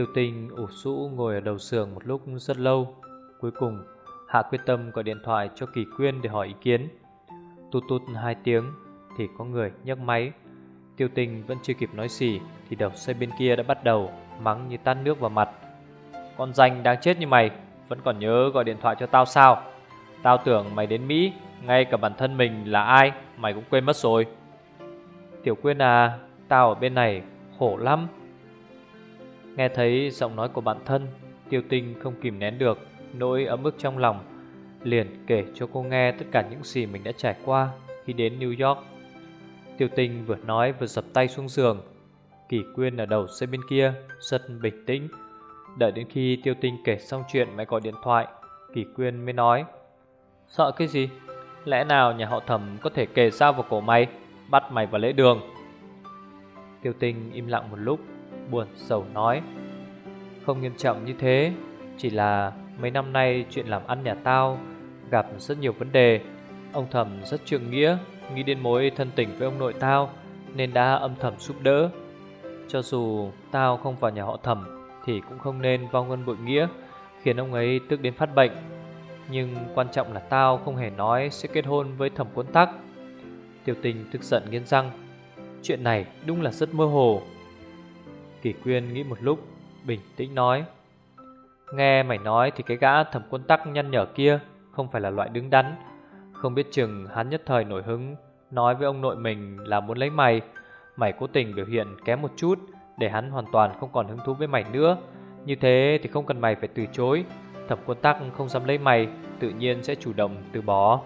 Tiêu Tinh ủ rũ ngồi ở đầu giường một lúc rất lâu. Cuối cùng, Hạ quyết tâm gọi điện thoại cho Kỳ Quyên để hỏi ý kiến. Tụt tút hai tiếng Thì có người nhấc máy. Tiêu Tinh vẫn chưa kịp nói gì Thì đầu dây bên kia đã bắt đầu Mắng như tát nước vào mặt. Con danh đang chết như mày, Vẫn còn nhớ gọi điện thoại cho tao sao? Tao tưởng mày đến Mỹ, Ngay cả bản thân mình là ai, Mày cũng quên mất rồi. Tiểu Quyên à Tao ở bên này khổ lắm. Nghe thấy giọng nói của bản thân, Tiêu tinh không kìm nén được, Nỗi ấm ức trong lòng, Liền kể cho cô nghe tất cả những gì mình đã trải qua Khi đến New York. Tiêu tinh vừa nói vừa dập tay xuống giường. Kỳ quyên ở đầu xe bên kia, Rất bình tĩnh. Đợi đến khi tiêu tinh kể xong chuyện mày gọi điện thoại, Kỳ quyên mới nói, Sợ cái gì? Lẽ nào nhà họ thẩm có thể kề dao vào cổ mày, Bắt mày vào lễ đường? Tiêu tinh im lặng một lúc buồn, sầu nói. Không nghiêm trọng như thế, Chỉ là mấy năm nay chuyện làm ăn nhà tao Gặp rất nhiều vấn đề. Ông thầm rất trượng nghĩa, Nghĩ đến mối thân tình với ông nội tao Nên đã âm thầm giúp đỡ. Cho dù tao không vào nhà họ thầm Thì cũng không nên vong ngân bội nghĩa, Khiến ông ấy tức đến phát bệnh. Nhưng quan trọng là tao không hề nói Sẽ kết hôn với thẩm quân tắc. Tiểu tình tức giận nghiến răng. Chuyện này đúng là rất mơ hồ. Kỳ quyên nghĩ một lúc, Bình tĩnh nói, Nghe mày nói thì cái gã thẩm quân tắc nhăn nhở kia Không phải là loại đứng đắn. Không biết chừng hắn nhất thời nổi hứng, Nói với ông nội mình là muốn lấy mày. Mày cố tình biểu hiện kém một chút Để hắn hoàn toàn không còn hứng thú với mày nữa. Như thế thì không cần mày phải từ chối. Thẩm quân tắc không dám lấy mày, Tự nhiên sẽ chủ động từ bỏ.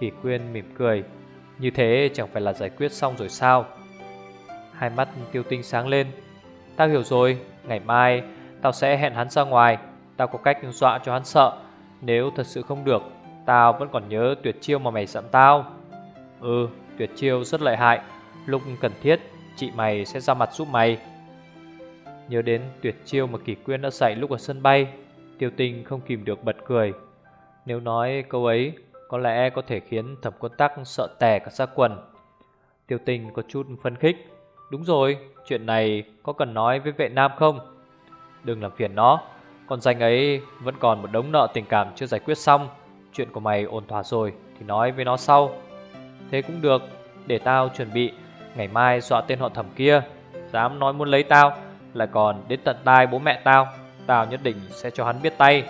Kỳ quyên mỉm cười, Như thế chẳng phải là giải quyết xong rồi sao? Hai mắt tiêu tinh sáng lên Tao hiểu rồi, ngày mai tao sẽ hẹn hắn ra ngoài. Tao có cách dọa cho hắn sợ. Nếu thật sự không được Tao vẫn còn nhớ tuyệt chiêu mà mày dặn tao. Ừ, tuyệt chiêu rất lợi hại. Lúc cần thiết Chị mày sẽ ra mặt giúp mày. Nhớ đến tuyệt chiêu mà Kỳ Quyên đã dạy lúc ở sân bay Tiêu tinh không kìm được bật cười. Nếu nói câu ấy Có lẽ có thể khiến thẩm quân tắc sợ tè cả xa quần. Tiêu tinh có chút phân khích. Đúng rồi, chuyện này có cần nói với vệ nam không? Đừng làm phiền nó, con danh ấy vẫn còn một đống nợ tình cảm chưa giải quyết xong. Chuyện của mày ổn thỏa rồi thì nói với nó sau. Thế cũng được, để tao chuẩn bị, ngày mai dọa tên họ thẩm kia. Dám nói muốn lấy tao, lại còn đến tận tai bố mẹ tao. Tao nhất định sẽ cho hắn biết tay.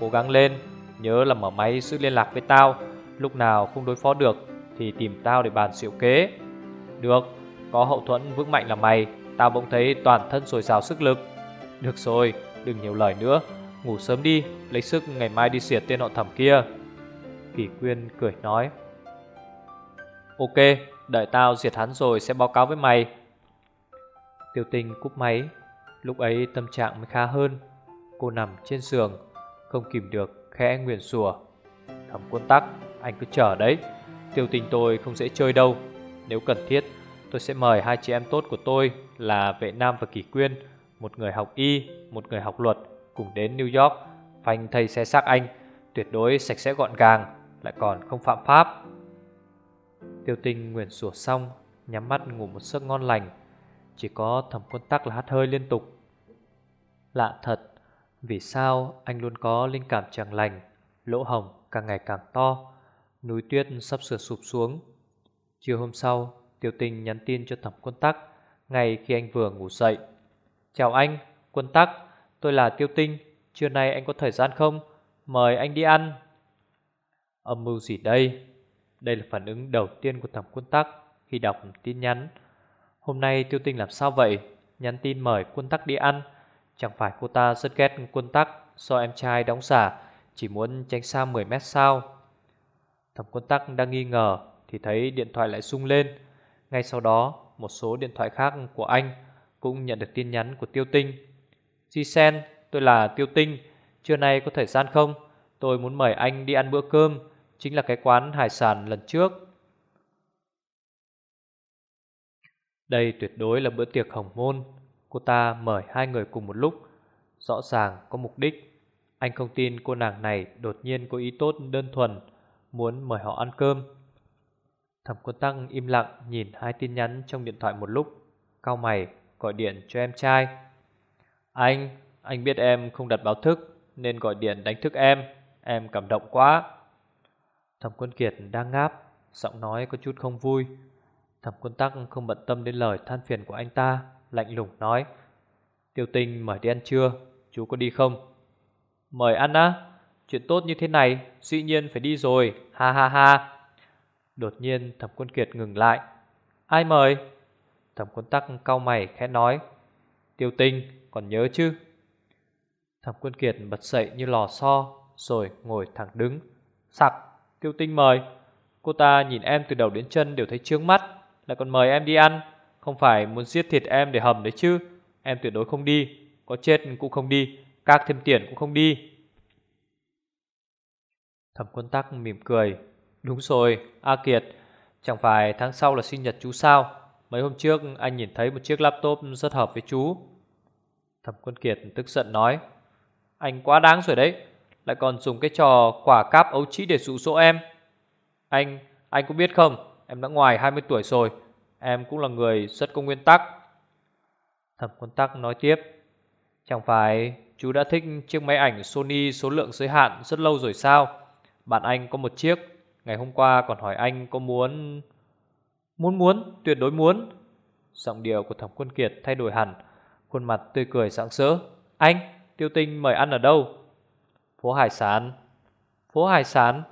Cố gắng lên, nhớ là mở máy giữ liên lạc với tao. Lúc nào không đối phó được thì tìm tao để bàn xịu kế. Được, có hậu thuẫn vững mạnh là mày Tao bỗng thấy toàn thân sồi sào sức lực. Được rồi, đừng nhiều lời nữa Ngủ sớm đi, lấy sức ngày mai đi diệt tên họ thẩm kia. Kỳ Quyên cười nói. Ok, đợi tao diệt hắn rồi sẽ báo cáo với mày. Tiêu tinh cúp máy. Lúc ấy tâm trạng mới khá hơn. Cô nằm trên giường Không kìm được khẽ nguyện sủa. Thẩm quân tắc, anh cứ chờ đấy Tiêu tình tôi không dễ chơi đâu. Nếu cần thiết Tôi sẽ mời hai chị em tốt của tôi là Vệ Nam và Kỳ Quyên, một người học y, một người học luật, cùng đến New York, phanh thầy xe xác anh, tuyệt đối sạch sẽ gọn gàng, lại còn không phạm pháp. Tiêu tinh nguyện sủa xong, nhắm mắt ngủ một giấc ngon lành, chỉ có thẩm quân tắc là hát hơi liên tục. Lạ thật, vì sao anh luôn có linh cảm chẳng lành, lỗ hồng càng ngày càng to, núi tuyết sắp sửa sụp xuống. Chiều hôm sau, Tiêu Tinh nhắn tin cho thẩm quân tắc Ngay khi anh vừa ngủ dậy Chào anh, quân tắc Tôi là Tiêu tinh Trưa nay anh có thời gian không? Mời anh đi ăn Âm mưu gì đây? Đây là phản ứng đầu tiên của thẩm quân tắc Khi đọc tin nhắn Hôm nay Tiêu tinh làm sao vậy? Nhắn tin mời quân tắc đi ăn Chẳng phải cô ta rất ghét quân tắc Do em trai đóng giả Chỉ muốn tránh xa 10 mét sao Thẩm quân tắc đang nghi ngờ thì thấy điện thoại lại rung lên. Ngay sau đó, một số điện thoại khác của anh cũng nhận được tin nhắn của Tiêu Tinh. Jisen, tôi là Tiêu Tinh, trưa nay có thời gian không? Tôi muốn mời anh đi ăn bữa cơm, chính là cái quán hải sản lần trước. Đây tuyệt đối là bữa tiệc hồng môn. Cô ta mời hai người cùng một lúc, rõ ràng có mục đích. Anh không tin cô nàng này đột nhiên có ý tốt đơn thuần, muốn mời họ ăn cơm. Thẩm quân tăng im lặng nhìn hai tin nhắn trong điện thoại một lúc, cao mày gọi điện cho em trai. Anh, anh biết em không đặt báo thức nên gọi điện đánh thức em, em cảm động quá. Thẩm quân kiệt đang ngáp, giọng nói có chút không vui. Thẩm quân tắc không bận tâm đến lời than phiền của anh ta, lạnh lùng nói. Tiêu tinh mời đi ăn trưa, chú có đi không? Mời ăn á, chuyện tốt như thế này, dĩ nhiên phải đi rồi, ha ha ha. Đột nhiên thẩm quân kiệt ngừng lại. Ai mời? Thẩm quân tắc cau mày khẽ nói. Tiêu tinh, còn nhớ chứ? Thẩm quân kiệt bật dậy như lò xo, rồi ngồi thẳng đứng. Sặc, tiêu tinh mời. Cô ta nhìn em từ đầu đến chân đều thấy trướng mắt, lại còn mời em đi ăn. Không phải muốn giết thịt em để hầm đấy chứ. Em tuyệt đối không đi, có chết cũng không đi, các thêm tiền cũng không đi. Thẩm quân tắc mỉm cười. Đúng rồi, A Kiệt, chẳng phải tháng sau là sinh nhật chú sao? Mấy hôm trước anh nhìn thấy một chiếc laptop rất hợp với chú. Thẩm quân Kiệt tức giận nói. Anh quá đáng rồi đấy, lại còn dùng cái trò quả cáp ấu trĩ để dụ dỗ em. Anh, anh cũng biết không, em đã ngoài 20 tuổi rồi, em cũng là người rất có nguyên tắc. Thẩm quân tắc nói tiếp. Chẳng phải chú đã thích chiếc máy ảnh Sony số lượng giới hạn rất lâu rồi sao? Bạn anh có một chiếc, ngày hôm qua còn hỏi anh có muốn... Muốn muốn, tuyệt đối muốn. Giọng điệu của thẩm quân kiệt thay đổi hẳn, khuôn mặt tươi cười sáng sỡ. Anh, tiêu tinh mời ăn ở đâu? Phố Hải Sản. Phố Hải Sản.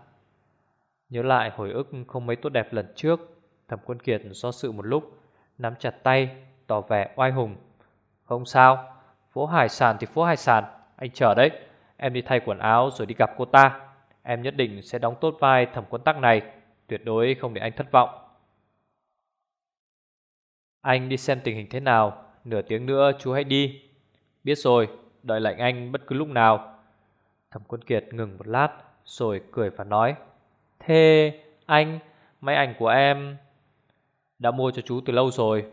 Nhớ lại hồi ức không mấy tốt đẹp lần trước, thẩm quân kiệt do sự một lúc, nắm chặt tay, tỏ vẻ oai hùng. Không sao, phố Hải Sản thì phố Hải Sản, anh chờ đấy. Em đi thay quần áo rồi đi gặp cô ta. Em nhất định sẽ đóng tốt vai thẩm quân tắc này, tuyệt đối không để anh thất vọng. Anh đi xem tình hình thế nào Nửa tiếng nữa chú hãy đi. Biết rồi đợi lệnh anh bất cứ lúc nào. Thẩm quân kiệt ngừng một lát Rồi cười và nói Thế anh Máy ảnh của em Đã mua cho chú từ lâu rồi?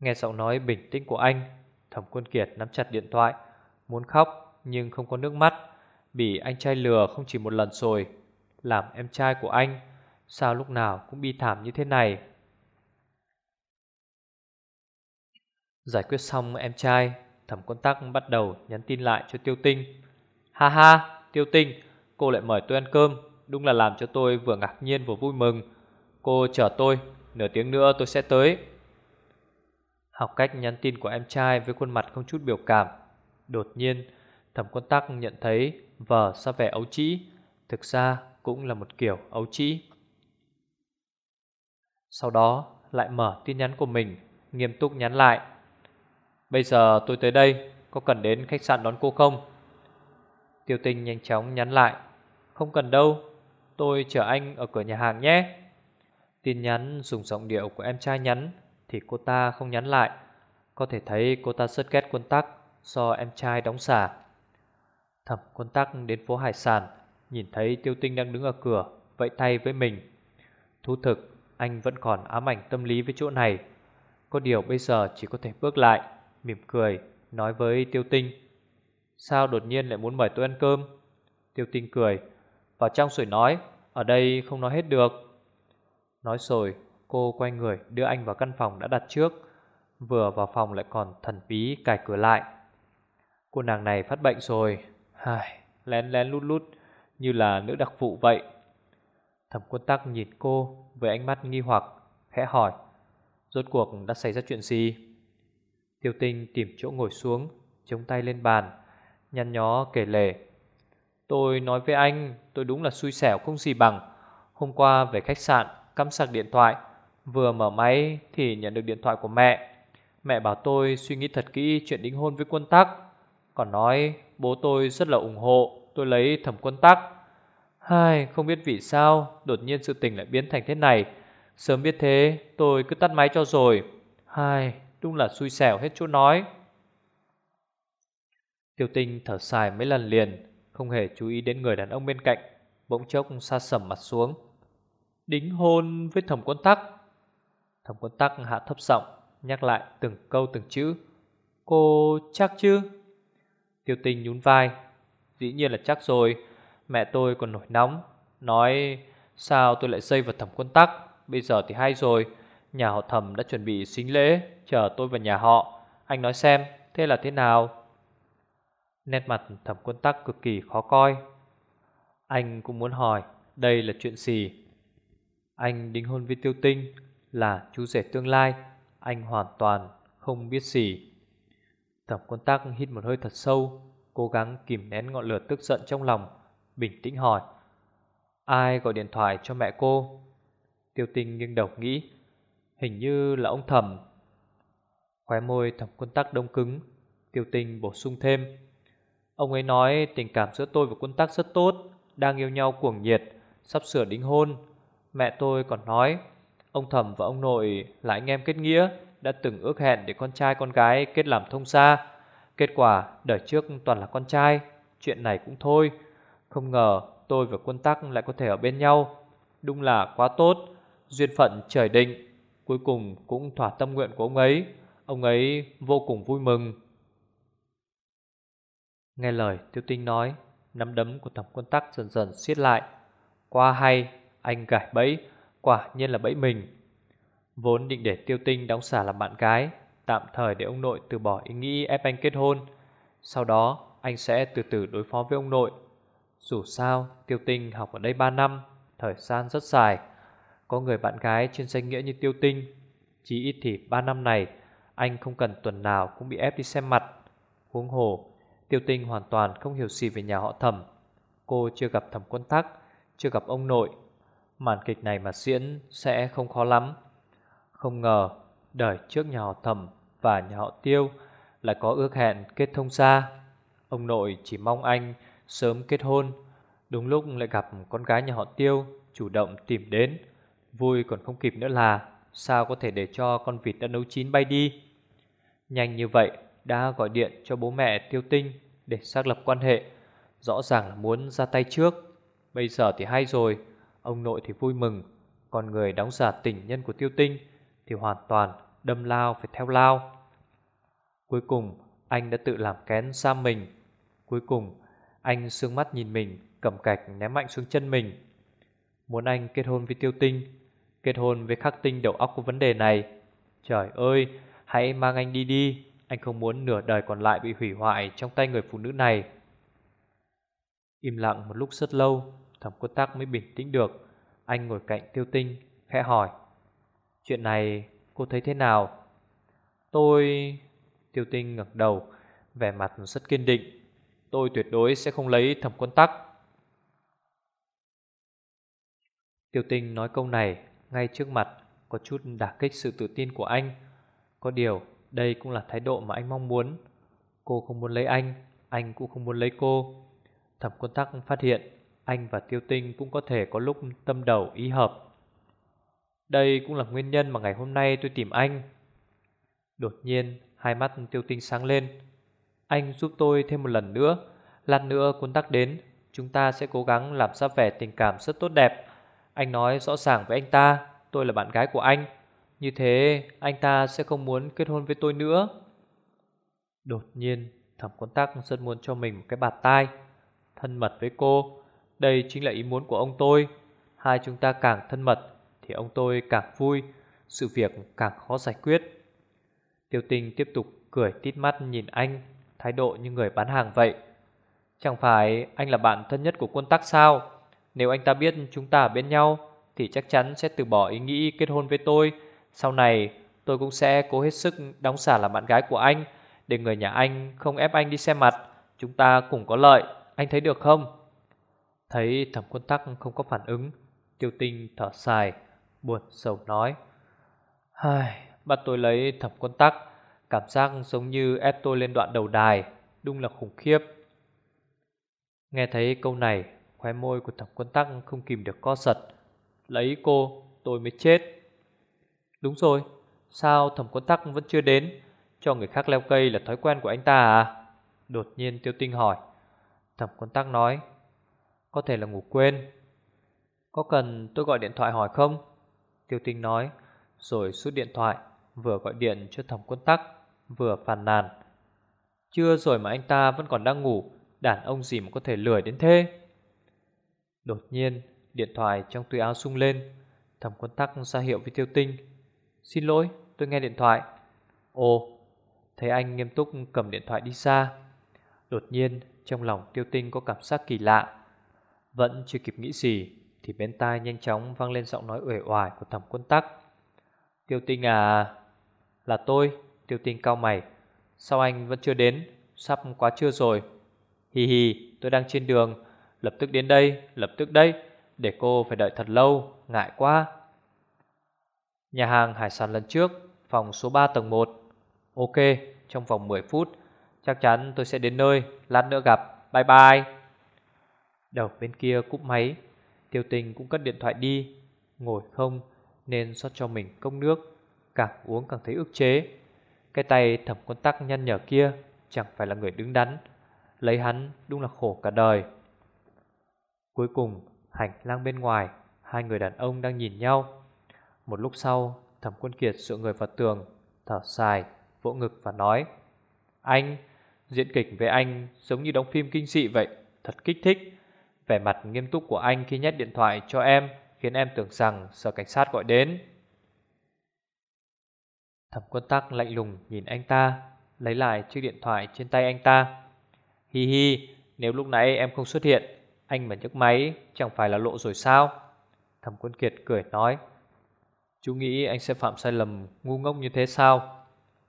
Nghe giọng nói bình tĩnh của anh Thẩm quân kiệt nắm chặt điện thoại Muốn khóc nhưng không có nước mắt. Bị anh trai lừa không chỉ một lần rồi, Làm em trai của anh, Sao lúc nào cũng bi thảm như thế này? Giải quyết xong em trai, Thẩm quân tắc bắt đầu nhắn tin lại cho Tiêu Tinh. Ha ha, Tiêu Tinh, Cô lại mời tôi ăn cơm, Đúng là làm cho tôi vừa ngạc nhiên vừa vui mừng. Cô chờ tôi, Nửa tiếng nữa tôi sẽ tới. Học cách nhắn tin của em trai Với khuôn mặt không chút biểu cảm. Đột nhiên, Thẩm quân tắc nhận thấy Vờ ra vẻ ấu trĩ? Thực ra cũng là một kiểu ấu trĩ. Sau đó, lại mở tin nhắn của mình, Nghiêm túc nhắn lại. Bây giờ tôi tới đây, Có cần đến khách sạn đón cô không? Tiêu tinh nhanh chóng nhắn lại. Không cần đâu, Tôi chờ anh ở cửa nhà hàng nhé. Tin nhắn dùng giọng điệu của em trai nhắn, Thì cô ta không nhắn lại. Có thể thấy cô ta rất ghét quân tắc Do em trai đóng xả. Thẩm quân tắc đến phố hải sản, Nhìn thấy tiêu tinh đang đứng ở cửa, Vẫy tay với mình. Thú thực, anh vẫn còn ám ảnh tâm lý với chỗ này. Có điều bây giờ chỉ có thể bước lại, mỉm cười, nói với Tiêu Tinh. Sao đột nhiên lại muốn mời tôi ăn cơm? Tiêu Tinh cười. Vào trong rồi nói, Ở đây không nói hết được. Nói rồi, cô quay người đưa anh vào căn phòng đã đặt trước. Vừa vào phòng lại còn thần bí cài cửa lại. Cô nàng này phát bệnh rồi. Hài, Lén lén lút lút Như là nữ đặc vụ vậy. Thẩm quân tắc nhìn cô Với ánh mắt nghi hoặc Khẽ hỏi Rốt cuộc đã xảy ra chuyện gì? Tiêu tinh tìm chỗ ngồi xuống Chống tay lên bàn Nhăn nhó kể lể Tôi nói với anh Tôi đúng là xui xẻo không gì bằng. Hôm qua về khách sạn Cắm sạc điện thoại Vừa mở máy thì nhận được điện thoại của mẹ. Mẹ bảo tôi suy nghĩ thật kỹ chuyện đính hôn với quân tắc Còn nói bố tôi rất là ủng hộ Tôi lấy thẩm quân tắc. Hai, không biết vì sao Đột nhiên sự tình lại biến thành thế này. Sớm biết thế tôi cứ tắt máy cho rồi. Hai, đúng là xui xẻo hết chỗ nói. Tiêu tinh thở dài mấy lần liền Không hề chú ý đến người đàn ông bên cạnh Bỗng chốc xa sầm mặt xuống. Đính hôn với thẩm quân tắc. Thẩm quân tắc hạ thấp giọng Nhắc lại từng câu từng chữ. Cô chắc chứ? Tiêu tinh nhún vai. Dĩ nhiên là chắc rồi. Mẹ tôi còn nổi nóng, Nói, sao tôi lại xây vào thẩm quân tắc? Bây giờ thì hay rồi. Nhà họ thẩm đã chuẩn bị xính lễ, Chờ tôi vào nhà họ. Anh nói xem, thế là thế nào? Nét mặt thẩm quân tắc cực kỳ khó coi. Anh cũng muốn hỏi, Đây là chuyện gì? Anh đính hôn với tiêu tinh Là chú rể tương lai. Anh hoàn toàn không biết gì. Thẩm quân tắc hít một hơi thật sâu, Cố gắng kìm nén ngọn lửa tức giận trong lòng, Bình tĩnh hỏi, Ai gọi điện thoại cho mẹ cô? Tiêu tinh nghiêng đầu nghĩ, Hình như là ông thẩm. Khóe môi thẩm quân tắc đông cứng, Tiêu tinh bổ sung thêm, Ông ấy nói tình cảm giữa tôi và quân tắc rất tốt, Đang yêu nhau cuồng nhiệt, Sắp sửa đính hôn. Mẹ tôi còn nói, Ông thẩm và ông nội là anh em kết nghĩa đã từng ước hẹn để con trai con gái kết làm thông gia. Kết quả, đời trước toàn là con trai, Chuyện này cũng thôi. Không ngờ tôi và quân tắc lại có thể ở bên nhau. Đúng là quá tốt, Duyên phận trời định. Cuối cùng cũng thỏa tâm nguyện của ông ấy. Ông ấy vô cùng vui mừng. Nghe lời tiêu tinh nói, Nắm đấm của thẩm quân tắc dần dần siết lại. Qua hay, Anh gãi bẫy, Quả nhiên là bẫy mình. Vốn định để tiêu tinh đóng xả làm bạn gái, Tạm thời để ông nội từ bỏ ý nghĩ ép anh kết hôn. Sau đó, anh sẽ từ từ đối phó với ông nội. Dù sao, tiêu tinh học ở đây 3 năm, Thời gian rất dài. Có người bạn gái trên danh nghĩa như tiêu tinh Chỉ ít thì 3 năm này, Anh không cần tuần nào cũng bị ép đi xem mặt. Huống hồ, Tiêu tinh hoàn toàn không hiểu gì về nhà họ thẩm. Cô chưa gặp thẩm quân tắc, Chưa gặp ông nội. Màn kịch này mà diễn sẽ không khó lắm. Không ngờ Đời trước nhà họ thẩm và nhà họ tiêu Lại có ước hẹn kết thông xa. Ông nội chỉ mong anh sớm kết hôn. Đúng lúc lại gặp con gái nhà họ tiêu Chủ động tìm đến. Vui còn không kịp nữa là Sao có thể để cho con vịt đã nấu chín bay đi. Nhanh như vậy đã gọi điện cho bố mẹ Tiêu Tinh để xác lập quan hệ. Rõ ràng là muốn ra tay trước. Bây giờ thì hay rồi, ông nội thì vui mừng, còn người đóng giả tình nhân của Tiêu Tinh thì hoàn toàn đâm lao phải theo lao. Cuối cùng, anh đã tự làm kén xa mình. Cuối cùng, anh sương mắt nhìn mình, cầm cạch ném mạnh xuống chân mình. Muốn anh kết hôn với Tiêu Tinh, kết hôn với khắc tinh đầu óc của vấn đề này. Trời ơi, hãy mang anh đi đi. Anh không muốn nửa đời còn lại bị hủy hoại trong tay người phụ nữ này. Im lặng một lúc rất lâu, thẩm quân tắc mới bình tĩnh được. Anh ngồi cạnh tiêu tinh, khẽ hỏi. Chuyện này cô thấy thế nào? Tôi... Tiêu tinh ngẩng đầu, vẻ mặt rất kiên định. Tôi tuyệt đối sẽ không lấy thẩm quân tắc. Tiêu tinh nói câu này ngay trước mặt có chút đả kích sự tự tin của anh. Có điều đây cũng là thái độ mà anh mong muốn Cô không muốn lấy anh Anh cũng không muốn lấy cô Thẩm quân tắc phát hiện Anh và tiêu tinh cũng có thể có lúc tâm đầu ý hợp đây cũng là nguyên nhân mà ngày hôm nay tôi tìm anh. Đột nhiên, Hai mắt tiêu tinh sáng lên. Anh giúp tôi thêm một lần nữa, Lát nữa quân tắc đến. Chúng ta sẽ cố gắng làm ra vẻ tình cảm rất tốt đẹp. Anh nói rõ ràng với anh ta, Tôi là bạn gái của anh. Như thế, anh ta sẽ không muốn kết hôn với tôi nữa. Đột nhiên thẩm quân tắc rất muốn cho mình một cái bạt tai. Thân mật với cô, Đây chính là ý muốn của ông tôi. Hai chúng ta càng thân mật thì ông tôi càng vui, Sự việc càng khó giải quyết. Tiêu tinh tiếp tục cười tít mắt nhìn anh, Thái độ như người bán hàng vậy. Chẳng phải anh là bạn thân nhất của quân tắc sao? Nếu anh ta biết chúng ta ở bên nhau, Thì chắc chắn sẽ từ bỏ ý nghĩ kết hôn với tôi. Sau này, tôi cũng sẽ cố hết sức đóng xả làm bạn gái của anh, Để người nhà anh không ép anh đi xem mặt. Chúng ta cùng có lợi, Anh thấy được không? Thấy thẩm quân tắc không có phản ứng, Tiêu tinh thở dài. Buồn sầu nói. Hai, Bắt tôi lấy thẩm quân tắc Cảm giác giống như ép tôi lên đoạn đầu đài Đúng là khủng khiếp. Nghe thấy câu này Khóe môi của thẩm quân tắc không kìm được co giật. Lấy cô tôi mới chết. Đúng rồi Sao thẩm quân tắc vẫn chưa đến? Cho người khác leo cây là thói quen của anh ta à? Đột nhiên tiêu tinh hỏi. Thẩm quân tắc nói. Có thể là ngủ quên. Có cần tôi gọi điện thoại hỏi không? Tiêu tinh nói, Rồi rút điện thoại, Vừa gọi điện cho thẩm quân tắc, Vừa phàn nàn. Chưa rồi mà anh ta vẫn còn đang ngủ, Đàn ông gì mà có thể lười đến thế? Đột nhiên, Điện thoại trong túi áo sung lên. Thẩm quân tắc ra hiệu với tiêu tinh, Xin lỗi, tôi nghe điện thoại. Ồ, Thấy anh nghiêm túc cầm điện thoại đi xa. Đột nhiên, trong lòng tiêu tinh có cảm giác kỳ lạ, Vẫn chưa kịp nghĩ gì. Thì bên tai nhanh chóng vang lên giọng nói uể oải của thẩm quân tắc. Tiêu tinh à Là tôi Tiêu tinh cao mày. Sao anh vẫn chưa đến? Sắp quá trưa rồi. Hi hi tôi đang trên đường. Lập tức đến đây, Lập tức đây. Để cô phải đợi thật lâu, Ngại quá. Nhà hàng hải sản lần trước, Phòng số 3 tầng 1 Ok, trong vòng 10 phút, Chắc chắn tôi sẽ đến nơi. Lát nữa gặp. Bye bye. Đầu bên kia cúp máy. Tiêu tình cũng cất điện thoại đi. Ngồi không, nên xót cho mình cốc nước, Càng uống càng thấy ức chế. Cái tay thẩm quân tắc nhăn nhở kia, Chẳng phải là người đứng đắn. Lấy hắn đúng là khổ cả đời. Cuối cùng, hành lang bên ngoài, Hai người đàn ông đang nhìn nhau. Một lúc sau Thẩm quân kiệt dựa người vào tường, Thở dài, vỗ ngực và nói, Anh, Diễn kịch với anh giống như đóng phim kinh dị vậy, Thật kích thích. Vẻ mặt nghiêm túc của anh khi nhét điện thoại cho em, Khiến em tưởng rằng sở cảnh sát gọi đến. Thẩm quân tắc lạnh lùng nhìn anh ta, Lấy lại chiếc điện thoại trên tay anh ta. Hi hi, Nếu lúc nãy em không xuất hiện, Anh mà nhấc máy chẳng phải là lộ rồi sao? Thẩm quân kiệt cười nói. Chú nghĩ anh sẽ phạm sai lầm, ngu ngốc như thế sao?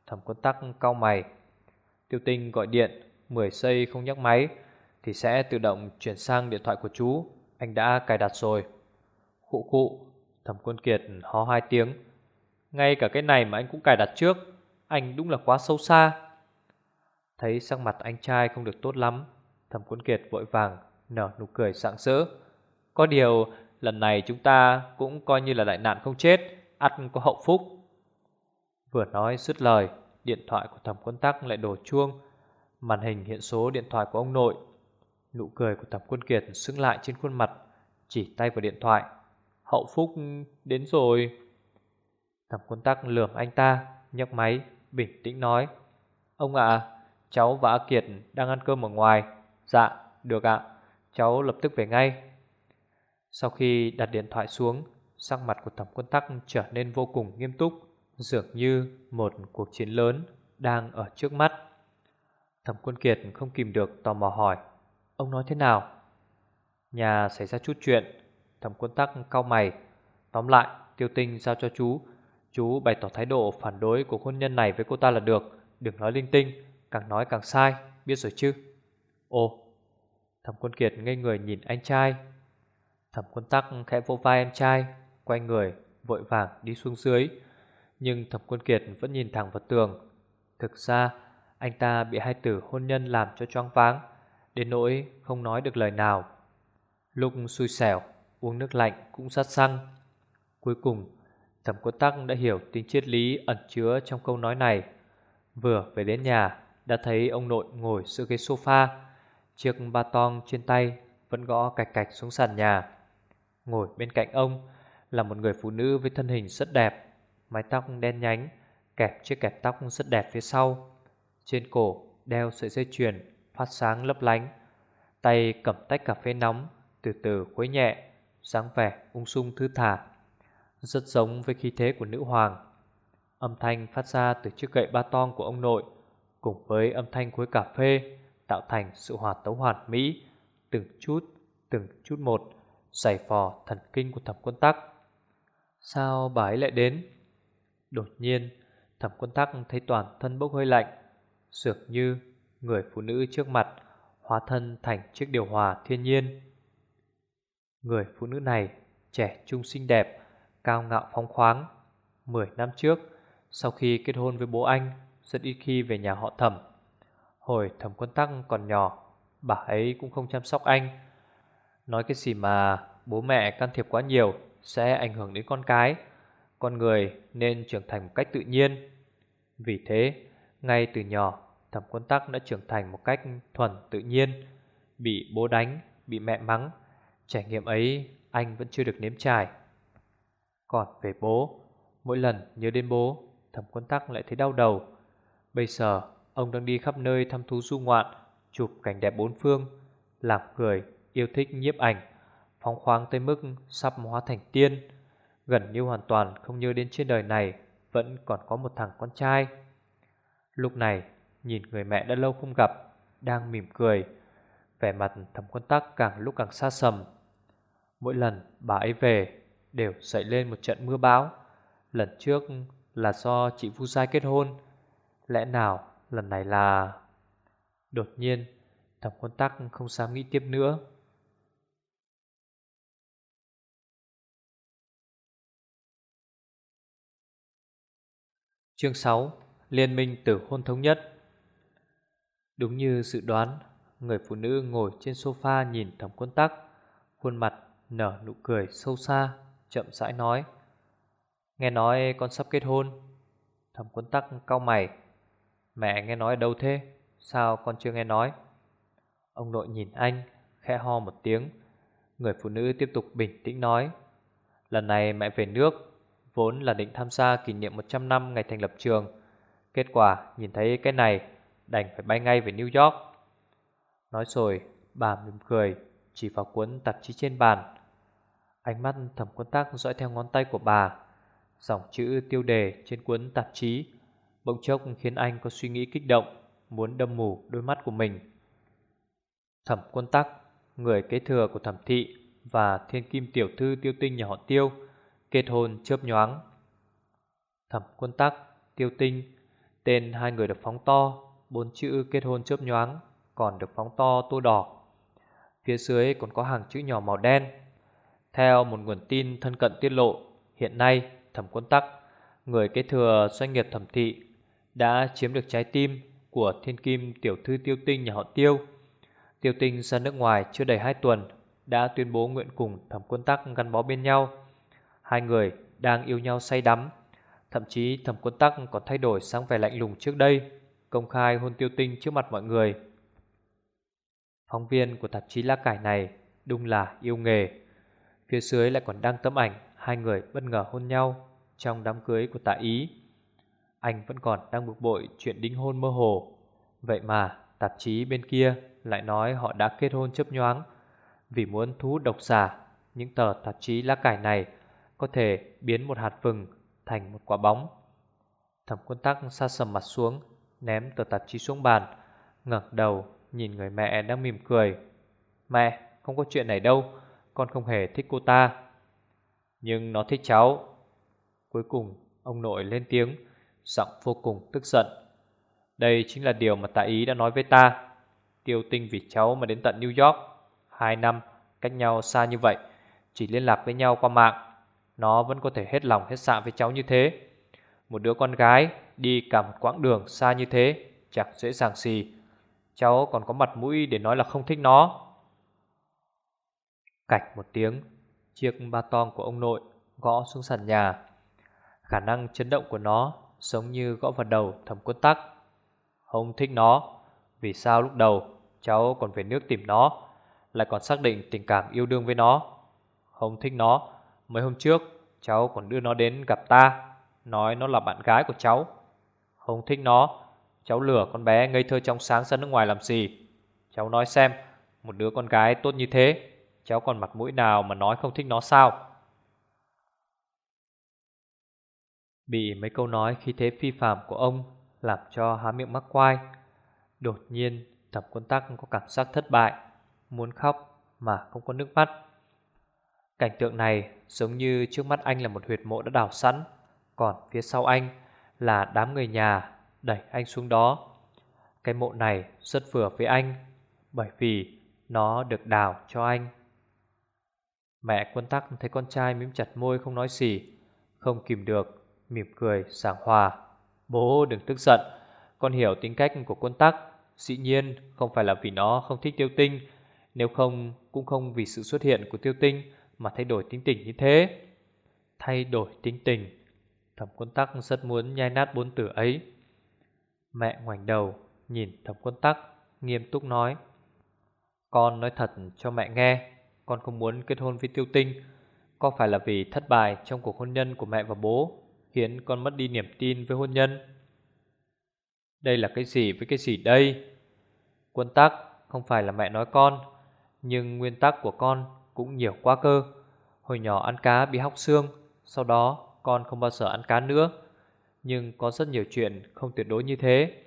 Thẩm quân tắc cau mày. Tiêu tinh gọi điện 10 giây không nhắc máy. Thì sẽ tự động chuyển sang điện thoại của chú. Anh đã cài đặt rồi. Khụ khụ Thẩm quân kiệt hó hai tiếng. Ngay cả cái này mà anh cũng cài đặt trước. Anh đúng là quá sâu xa. Thấy sắc mặt anh trai không được tốt lắm, Thẩm quân kiệt vội vàng Nở nụ cười sảng sỡ. Có điều, lần này chúng ta Cũng coi như là đại nạn không chết, ắt có hậu phúc. Vừa nói dứt lời, Điện thoại của thẩm quân tắc lại đổ chuông. Màn hình hiện số điện thoại của ông nội Nụ cười của thẩm quân kiệt sững lại trên khuôn mặt, Chỉ tay vào điện thoại. Hậu phúc đến rồi. Thẩm quân tắc lườm anh ta, nhấc máy, bình tĩnh nói, Ông ạ, Cháu và A Kiệt đang ăn cơm ở ngoài. Dạ được ạ, Cháu lập tức về ngay. Sau khi đặt điện thoại xuống, Sắc mặt của thẩm quân tắc trở nên vô cùng nghiêm túc, Dường như một cuộc chiến lớn đang ở trước mắt. Thẩm quân kiệt không kìm được tò mò hỏi Ông nói thế nào? Nhà xảy ra chút chuyện. Thẩm quân tắc cau mày. Tóm lại, tiêu tinh giao cho chú. Chú bày tỏ thái độ phản đối của hôn nhân này với cô ta là được. Đừng nói linh tinh, Càng nói càng sai. Biết rồi chứ? Ồ. Thẩm quân kiệt ngây người nhìn anh trai. Thẩm quân tắc khẽ vô vai em trai, Quay người, vội vàng đi xuống dưới. Nhưng thẩm quân kiệt vẫn nhìn thẳng vào tường. Thực ra, anh ta bị hai tử hôn nhân làm cho choáng váng. Đến nỗi không nói được lời nào. Lúc xui xẻo, Uống nước lạnh cũng sát xăng Cuối cùng, Thẩm quân tắc đã hiểu tính triết lý ẩn chứa trong câu nói này. Vừa về đến nhà, Đã thấy ông nội ngồi giữa ghế sofa, Chiếc ba tong trên tay Vẫn gõ cạch cạch xuống sàn nhà. Ngồi bên cạnh ông Là một người phụ nữ với thân hình rất đẹp, Mái tóc đen nhánh, Kẹp chiếc kẹp tóc rất đẹp phía sau. Trên cổ đeo sợi dây chuyền. Phát sáng lấp lánh. Tay cầm tách cà phê nóng Từ từ khuấy nhẹ dáng vẻ ung sung thư thả. Rất giống với khí thế của nữ hoàng. Âm thanh phát ra từ chiếc gậy ba tong của ông nội Cùng với âm thanh khuấy cà phê Tạo thành sự hòa tấu hoàn mỹ Từng chút, từng chút một Giày phò thần kinh của thẩm quân tắc. Sao bà ấy lại đến? Đột nhiên Thẩm quân tắc thấy toàn thân bốc hơi lạnh Dường như Người phụ nữ trước mặt Hóa thân thành chiếc điều hòa thiên nhiên Người phụ nữ này Trẻ trung xinh đẹp Cao ngạo phóng khoáng Mười năm trước Sau khi kết hôn với bố anh Rất ít khi về nhà họ thẩm Hồi thẩm quân tắc còn nhỏ Bà ấy cũng không chăm sóc anh Nói cái gì mà bố mẹ can thiệp quá nhiều sẽ ảnh hưởng đến con cái. Con người nên trưởng thành một cách tự nhiên. Vì thế, ngay từ nhỏ, thẩm quân tắc đã trưởng thành một cách thuần tự nhiên. Bị bố đánh, bị mẹ mắng. Trải nghiệm ấy anh vẫn chưa được nếm trải. Còn về bố, mỗi lần nhớ đến bố, thẩm quân tắc lại thấy đau đầu. Bây giờ, ông đang đi khắp nơi thăm thú du ngoạn, chụp cảnh đẹp bốn phương, làm người yêu thích nhiếp ảnh, phóng khoáng tới mức sắp hóa thành tiên, gần như hoàn toàn không nhớ đến trên đời này vẫn còn có một thằng con trai. Lúc này, nhìn người mẹ đã lâu không gặp, đang mỉm cười, vẻ mặt thẩm quân tắc càng lúc càng xa sầm. Mỗi lần bà ấy về đều xảy lên một trận mưa bão. Lần trước là do chị Vu sai kết hôn. Lẽ nào lần này là... Đột nhiên, thẩm quân tắc không dám nghĩ tiếp nữa. Chương 6 Liên minh tử hôn thống nhất Đúng như dự đoán, Người phụ nữ ngồi trên sofa nhìn thẩm quân tắc, Khuôn mặt nở nụ cười sâu xa, Chậm rãi nói, Nghe nói con sắp kết hôn. Thẩm quân tắc cau mày, Mẹ nghe nói đâu thế? Sao con chưa nghe nói? Ông nội nhìn anh, Khẽ ho một tiếng. Người phụ nữ tiếp tục bình tĩnh nói, Lần này mẹ về nước, Vốn là định tham gia kỷ niệm 100 năm ngày thành lập trường. Kết quả nhìn thấy cái này Đành phải bay ngay về New York. Nói rồi, bà mỉm cười, Chỉ vào cuốn tạp chí trên bàn. Ánh mắt thẩm quân tác dõi theo ngón tay của bà. Dòng chữ tiêu đề trên cuốn tạp chí Bỗng chốc khiến anh có suy nghĩ kích động, Muốn đâm mù đôi mắt của mình. Thẩm quân tắc Người kế thừa của thẩm thị Và thiên kim tiểu thư tiêu tinh nhà họ tiêu, Kết hôn chớp nhoáng. Thẩm quân tắc Tiêu tinh, Tên hai người được phóng to Bốn chữ kết hôn chớp nhoáng Còn được phóng to tô đỏ. Phía dưới còn có hàng chữ nhỏ màu đen. Theo một nguồn tin thân cận tiết lộ, Hiện nay thẩm quân tắc, Người kế thừa doanh nghiệp thẩm thị, Đã chiếm được trái tim Của thiên kim tiểu thư tiêu tinh nhà họ tiêu. Tiêu tinh ra nước ngoài chưa đầy 2 tuần, Đã tuyên bố nguyện cùng thẩm quân tắc gắn bó bên nhau. Hai người đang yêu nhau say đắm, Thậm chí thẩm quân tắc còn thay đổi sang vẻ lạnh lùng trước đây. Công khai hôn tiêu tinh trước mặt mọi người. Phóng viên của tạp chí lá cải này Đúng là yêu nghề. Phía dưới lại còn đăng tấm ảnh Hai người bất ngờ hôn nhau Trong đám cưới của tạ ý. Anh vẫn còn đang bực bội chuyện đính hôn mơ hồ. Vậy mà tạp chí bên kia lại nói họ đã kết hôn chấp nhoáng. Vì muốn thu hút độc giả, Những tờ tạp chí lá cải này Có thể biến một hạt vừng thành một quả bóng. Thẩm quân tắc xa sầm mặt xuống Ném tờ tạp chí xuống bàn, ngẩng đầu nhìn người mẹ đang mỉm cười. Mẹ, không có chuyện này đâu, Con không hề thích cô ta. Nhưng nó thích cháu. Cuối cùng, ông nội lên tiếng, Giọng vô cùng tức giận. Đây chính là điều mà tạ ý đã nói với ta, Tiêu tinh vì cháu mà đến tận New York. Hai năm cách nhau xa như vậy, Chỉ liên lạc với nhau qua mạng, Nó vẫn có thể hết lòng hết dạ với cháu như thế. Một đứa con gái Đi cả một quãng đường xa như thế, Chẳng dễ dàng gì. Cháu còn có mặt mũi để nói là không thích nó. Cạch một tiếng, Chiếc ba tong của ông nội Gõ xuống sàn nhà. Khả năng chấn động của nó Giống như gõ vào đầu thẩm quân tắc. Không thích nó, Vì sao lúc đầu cháu còn về nước tìm nó, Lại còn xác định tình cảm yêu đương với nó? Không thích nó, Mấy hôm trước cháu còn đưa nó đến gặp ta. Nói nó là bạn gái của cháu. Không thích nó. Cháu lừa con bé ngây thơ trong sáng ra nước ngoài làm gì? Cháu nói xem, Một đứa con gái tốt như thế, Cháu còn mặt mũi nào mà nói không thích nó sao? Bị mấy câu nói khi thế phi phạm của ông Làm cho há miệng mắc quai. Đột nhiên thẩm quân tắc có cảm giác thất bại, Muốn khóc mà không có nước mắt. Cảnh tượng này giống như trước mắt anh là một huyệt mộ đã đào sẵn. Còn phía sau anh là đám người nhà đẩy anh xuống đó. Cái mộ này rất vừa với anh bởi vì nó được đào cho anh. Mẹ quân tắc thấy con trai mím chặt môi không nói gì, không kìm được, mỉm cười sảng hòa. Bố đừng tức giận, con hiểu tính cách của quân tắc, dĩ nhiên không phải là vì nó không thích tiêu tinh, nếu không cũng không vì sự xuất hiện của tiêu tinh Mà thay đổi tính tình như thế Thay đổi tính tình Thẩm quân tắc rất muốn nhai nát bốn tử ấy. Mẹ ngoảnh đầu, Nhìn thẩm quân tắc, Nghiêm túc nói, Con nói thật cho mẹ nghe, Con không muốn kết hôn với tiêu tinh. Có phải là vì thất bại trong cuộc hôn nhân của mẹ và bố, Khiến con mất đi niềm tin với hôn nhân? Đây là cái gì với cái gì đây? Quân tắc, không phải là mẹ nói con, Nhưng nguyên tắc của con cũng nhiều quá cơ. Hồi nhỏ ăn cá bị hóc xương, Sau đó con không bao giờ ăn cá nữa. Nhưng có rất nhiều chuyện không tuyệt đối như thế.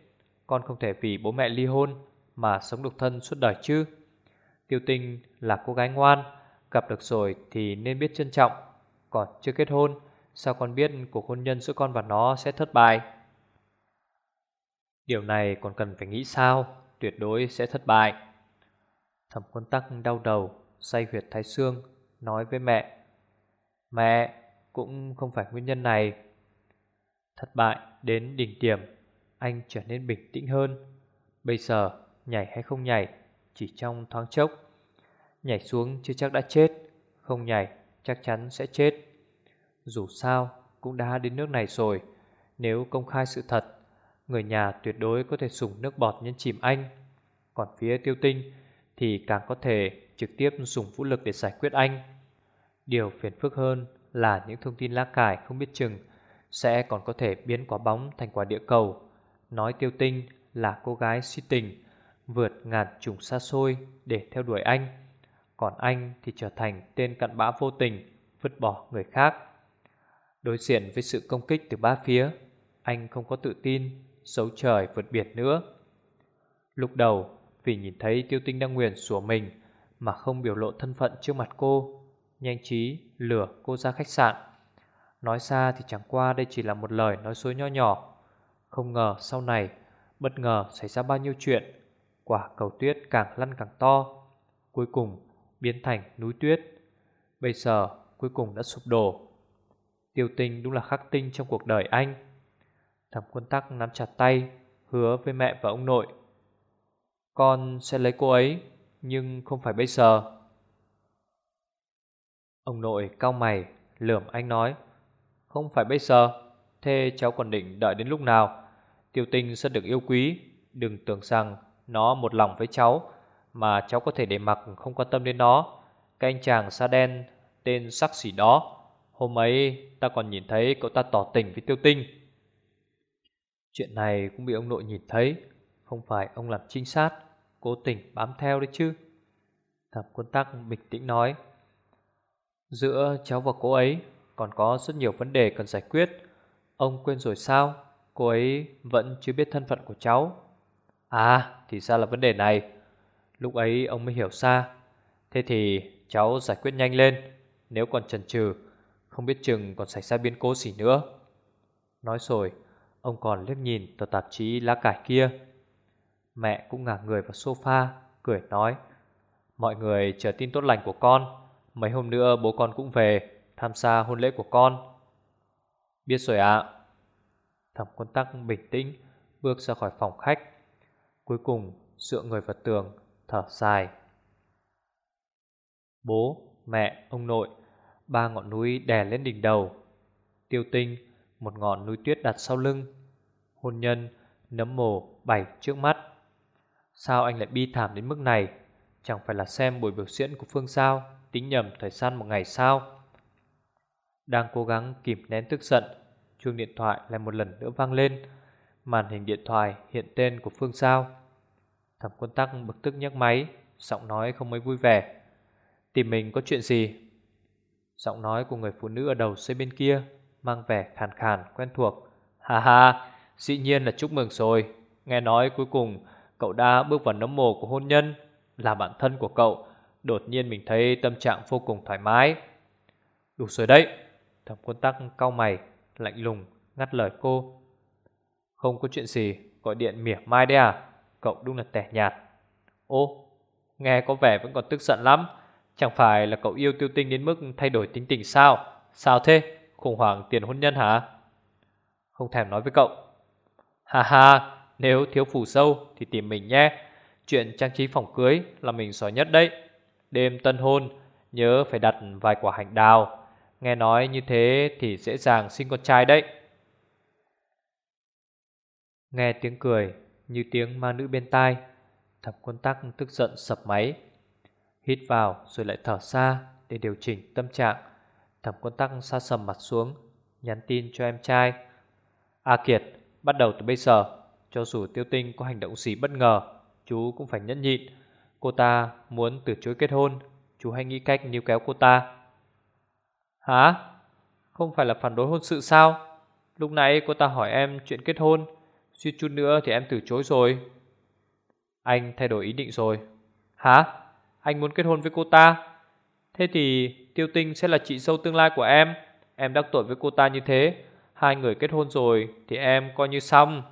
Con không thể vì bố mẹ ly hôn Mà sống độc thân suốt đời chứ. Tiêu tinh là cô gái ngoan, Gặp được rồi thì nên biết trân trọng. Còn chưa kết hôn, Sao con biết cuộc hôn nhân giữa con và nó sẽ thất bại? Điều này còn cần phải nghĩ sao? Tuyệt đối sẽ thất bại. Thẩm quân tắc đau đầu, Say huyệt thái xương, Nói với mẹ Mẹ cũng không phải nguyên nhân này. Thất bại đến đỉnh điểm, Anh trở nên bình tĩnh hơn. Bây giờ, nhảy hay không nhảy, Chỉ trong thoáng chốc. Nhảy xuống chưa chắc đã chết, Không nhảy chắc chắn sẽ chết. Dù sao, cũng đã đến nước này rồi. Nếu công khai sự thật, Người nhà tuyệt đối có thể dùng nước bọt nhân chìm anh. Còn phía tiêu tinh Thì càng có thể trực tiếp dùng vũ lực để giải quyết anh. Điều phiền phức hơn là những thông tin lá cải không biết chừng, Sẽ còn có thể biến quả bóng thành quả địa cầu. Nói tiêu tinh là cô gái si tình, Vượt ngàn trùng xa xôi để theo đuổi anh. Còn anh thì trở thành tên cặn bã vô tình, Vứt bỏ người khác. Đối diện với sự công kích từ ba phía, Anh không có tự tin, Xấu trời vượt biển nữa. Lúc đầu, vì nhìn thấy tiêu tinh đang nguyền sủa mình Mà không biểu lộ thân phận trước mặt cô Nhanh trí lừa cô ra khách sạn. Nói xa thì chẳng qua đây chỉ là một lời nói dối nho nhỏ. Không ngờ sau này, Bất ngờ xảy ra bao nhiêu chuyện. Quả cầu tuyết càng lăn càng to. Cuối cùng, biến thành núi tuyết. Bây giờ, cuối cùng đã sụp đổ. Tiêu tinh đúng là khắc tinh trong cuộc đời anh. Thẩm quân tắc nắm chặt tay, Hứa với mẹ và ông nội. Con sẽ lấy cô ấy, Nhưng không phải bây giờ. Ông nội cao mày, Lườm anh nói, Không phải bây giờ, Thế cháu còn định đợi đến lúc nào? Tiêu tinh rất được yêu quý, Đừng tưởng rằng nó một lòng với cháu, Mà cháu có thể để mặc không quan tâm đến nó. Cái anh chàng da đen, Tên sắc xỉ đó, Hôm ấy ta còn nhìn thấy cậu ta tỏ tình với tiêu tinh. Chuyện này cũng bị ông nội nhìn thấy, Không phải ông làm trinh sát, Cố tình bám theo đấy chứ. Thẩm quân tắc bình tĩnh nói Giữa cháu và cô ấy Còn có rất nhiều vấn đề cần giải quyết. Ông quên rồi sao? Cô ấy vẫn chưa biết thân phận của cháu. À thì ra là vấn đề này. Lúc ấy ông mới hiểu ra. Thế thì cháu giải quyết nhanh lên. Nếu còn chần chừ, Không biết chừng còn xảy ra biến cố gì nữa. Nói rồi, Ông còn liếc nhìn tờ tạp chí lá cải kia. Mẹ cũng ngả người vào sofa, Cười nói, Mọi người chờ tin tốt lành của con. Mấy hôm nữa bố con cũng về Tham gia hôn lễ của con. Biết rồi ạ. Thẩm quân tắc bình tĩnh Bước ra khỏi phòng khách. Cuối cùng dựa người vào tường Thở dài. Bố, mẹ, ông nội Ba ngọn núi đè lên đỉnh đầu. Tiêu tinh Một ngọn núi tuyết đặt sau lưng. Hôn nhân, nấm mồ, bảy trước mắt. Sao anh lại bi thảm đến mức này? Chẳng phải là xem buổi biểu diễn của Phương sao? Tính nhầm thời gian một ngày sao? Đang cố gắng kìm nén tức giận, Chuông điện thoại lại một lần nữa vang lên. Màn hình điện thoại hiện tên của Phương Sao Thẩm quân tắc bực tức nhấc máy, Giọng nói không mấy vui vẻ. Tìm mình có chuyện gì? Giọng nói của người phụ nữ ở đầu dây bên kia Mang vẻ khàn khàn, quen thuộc. Ha ha, Dĩ nhiên là chúc mừng rồi. Nghe nói cuối cùng cậu đã bước vào nấm mồ của hôn nhân, Là bạn thân của cậu. Đột nhiên mình thấy tâm trạng vô cùng thoải mái. Đủ rồi đấy Thẩm quân tắc cau mày, Lạnh lùng, ngắt lời cô. Không có chuyện gì, Gọi điện mỉa mai đấy à Cậu đúng là tẻ nhạt. Ô, nghe có vẻ vẫn còn tức giận lắm, Chẳng phải là cậu yêu tiêu tinh đến mức thay đổi tính tình sao? Sao thế? Khủng hoảng tiền hôn nhân hả? Không thèm nói với cậu. Ha ha, Nếu thiếu phủ sâu thì tìm mình nhé. Chuyện trang trí phòng cưới là mình giỏi nhất đấy. Đêm tân hôn, Nhớ phải đặt vài quả hạnh đào. Nghe nói như thế thì dễ dàng sinh con trai đấy. Nghe tiếng cười Như tiếng ma nữ bên tai Thẩm quân tắc tức giận sập máy. Hít vào rồi lại thở xa Để điều chỉnh tâm trạng. Thẩm quân tắc xa sầm mặt xuống, Nhắn tin cho em trai. A Kiệt, bắt đầu từ bây giờ, Cho dù tiêu tinh có hành động gì bất ngờ, Chú cũng phải nhẫn nhịn. Cô ta muốn từ chối kết hôn. Chú hãy nghĩ cách níu kéo cô ta. Hả? Không phải là phản đối hôn sự sao? Lúc nãy cô ta hỏi em chuyện kết hôn. Suy chút nữa thì em từ chối rồi. Anh thay đổi ý định rồi. Hả? Anh muốn kết hôn với cô ta? Thế thì tiêu tinh sẽ là chị dâu tương lai của em. Em đắc tội với cô ta như thế. Hai người kết hôn rồi Thì em coi như xong.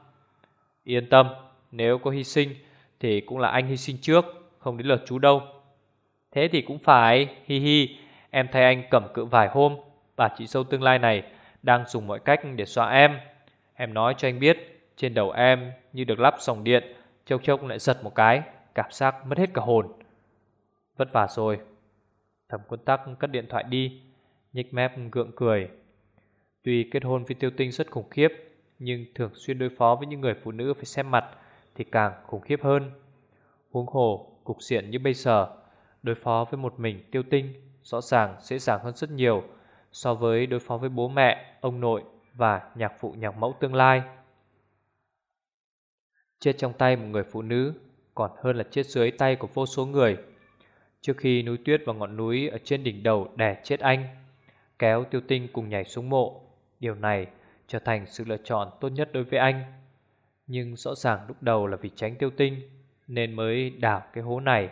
Yên tâm, Nếu có hy sinh Thì cũng là anh hy sinh trước. Không đến lượt chú đâu. Thế thì cũng phải, Hi hi, Em thay anh cầm cự vài hôm, Bà chị sâu tương lai này Đang dùng mọi cách để xóa em. Em nói cho anh biết, Trên đầu em như được lắp sòng điện, Chốc chốc lại giật một cái, Cảm giác mất hết cả hồn. Vất vả rồi. Thẩm quân tắc cất điện thoại đi Nhích mép gượng cười. Tuy kết hôn với tiêu tinh rất khủng khiếp, Nhưng thường xuyên đối phó với những người phụ nữ phải xem mặt Thì càng khủng khiếp hơn. Huống hồ cục diện như bây giờ. Đối phó với một mình tiêu tinh Rõ ràng dễ dàng hơn rất nhiều So với đối phó với bố mẹ, ông nội Và nhạc phụ nhạc mẫu tương lai. Chết trong tay một người phụ nữ Còn hơn là chết dưới tay của vô số người. Trước khi núi tuyết và ngọn núi Ở trên đỉnh đầu đè chết anh Kéo tiêu tinh cùng nhảy xuống mộ Điều này trở thành sự lựa chọn tốt nhất đối với anh. Nhưng rõ ràng lúc đầu là vì tránh tiêu tinh nên mới đào cái hố này.